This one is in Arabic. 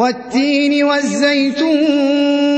والتين والزيتون